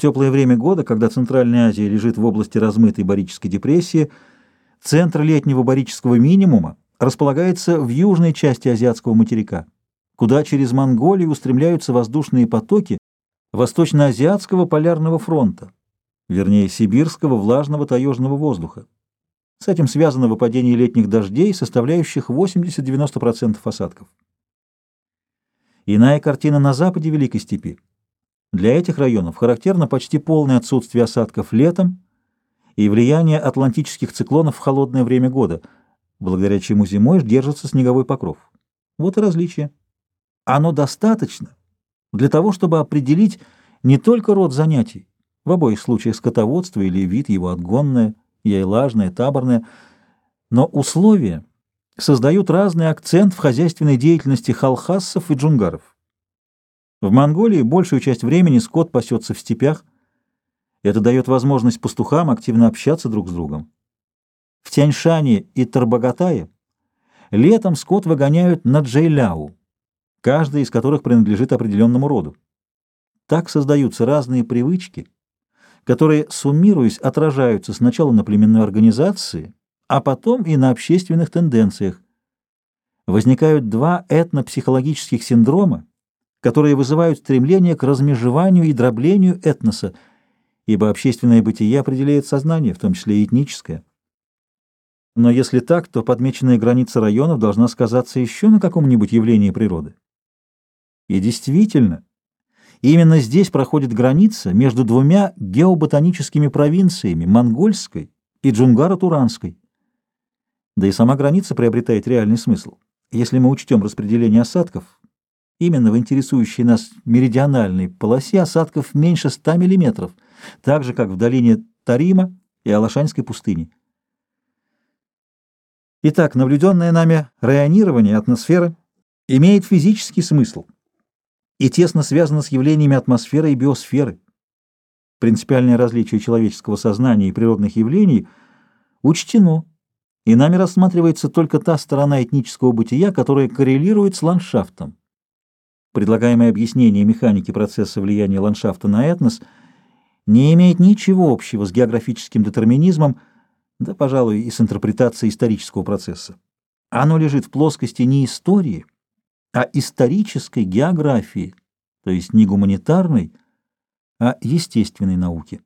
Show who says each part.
Speaker 1: теплое время года, когда Центральная Азия лежит в области размытой барической депрессии, центр летнего барического минимума располагается в южной части азиатского материка, куда через Монголию устремляются воздушные потоки Восточно-Азиатского полярного фронта, вернее, сибирского влажного таежного воздуха. С этим связано выпадение летних дождей, составляющих 80-90% осадков. Иная картина на западе Великой степи. Для этих районов характерно почти полное отсутствие осадков летом и влияние атлантических циклонов в холодное время года, благодаря чему зимой держится снеговой покров. Вот и различие. Оно достаточно для того, чтобы определить не только род занятий, в обоих случаях скотоводство или вид его отгонное, яйлажное, таборное, но условия создают разный акцент в хозяйственной деятельности халхассов и джунгаров. В Монголии большую часть времени скот пасется в степях. Это дает возможность пастухам активно общаться друг с другом. В Тяньшане и Тарбагатае летом скот выгоняют на Джейляу, каждый из которых принадлежит определенному роду. Так создаются разные привычки – которые, суммируясь, отражаются сначала на племенной организации, а потом и на общественных тенденциях. Возникают два этнопсихологических синдрома, которые вызывают стремление к размежеванию и дроблению этноса, ибо общественное бытие определяет сознание, в том числе и этническое. Но если так, то подмеченная граница районов должна сказаться еще на каком-нибудь явлении природы. И действительно, именно здесь проходит граница между двумя геоботаническими провинциями – Монгольской и Джунгаро-Туранской. Да и сама граница приобретает реальный смысл. Если мы учтем распределение осадков, именно в интересующей нас меридиональной полосе осадков меньше 100 мм, так же, как в долине Тарима и Алашанской пустыни. Итак, наблюденное нами районирование атмосферы имеет физический смысл – и тесно связано с явлениями атмосферы и биосферы. Принципиальное различие человеческого сознания и природных явлений учтено, и нами рассматривается только та сторона этнического бытия, которая коррелирует с ландшафтом. Предлагаемое объяснение механики процесса влияния ландшафта на этнос не имеет ничего общего с географическим детерминизмом, да, пожалуй, и с интерпретацией исторического процесса. Оно лежит в плоскости не истории, а исторической географии, то есть не гуманитарной, а естественной науки.